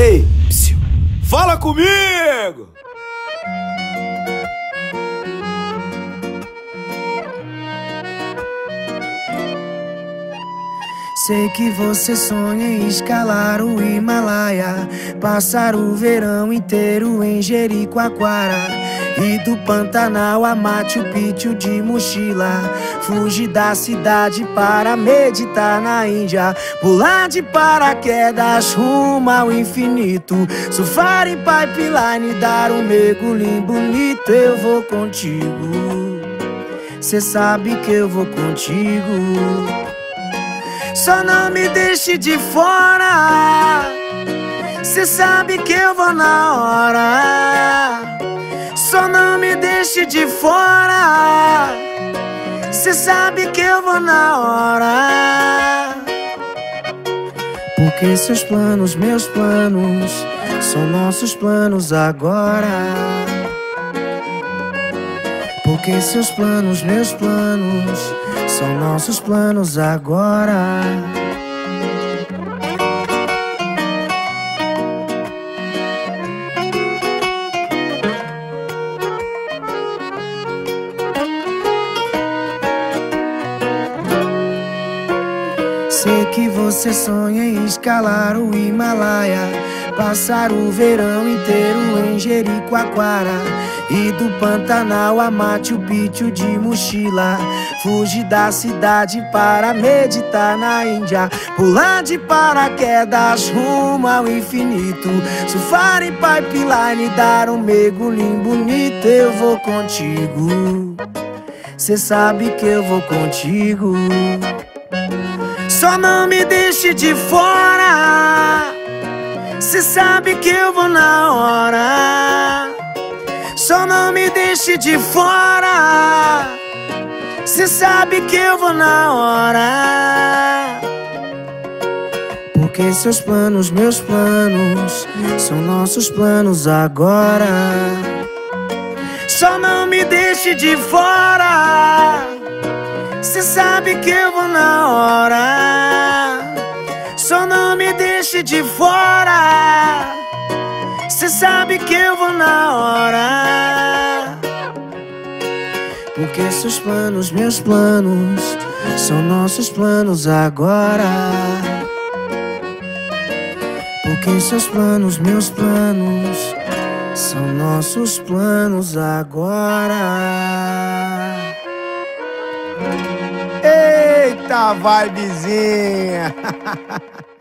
Ei, psiu, fala comigo! Sei que você sonha em escalar o Himalaia, passar o verão inteiro em Jericoacoara. E do Pantanal a Machu Picchu de mochila. Fugir da cidade para meditar na Índia. Pular de paraquedas rumo ao infinito. Surfar em pipeline, dar um mergulho bonito. Eu vou contigo. Cê sabe que eu vou contigo. Só não me deixe de fora. Cê sabe que eu vou na hora deixe de fora. Cê sabe que eu vou na hora. Porque seus planos, meus planos, são nossos planos agora. Porque seus planos, meus planos, são nossos planos agora. Sei que você sonha em escalar o Himalaia Passar o verão inteiro em Jericoacoara E do Pantanal a Machu Picchu de mochila Fugir da cidade para meditar na Índia Pular de paraquedas rumo ao infinito Surfar em pipeline, dar um mergulho bonito Eu vou contigo. Cê sabe que eu vou contigo só não me deixe de fora. Cê sabe que eu vou na hora. Só não me deixe de fora. Cê sabe que eu vou na hora. Porque seus planos, meus planos, são nossos planos agora. Só não me deixe de fora. Cê sabe que eu vou na hora. Só não me deixe de fora. Cê sabe que eu vou na hora. Porque seus planos, meus planos, são nossos planos agora. Porque seus planos, meus planos, são nossos planos agora. Eita vibezinha!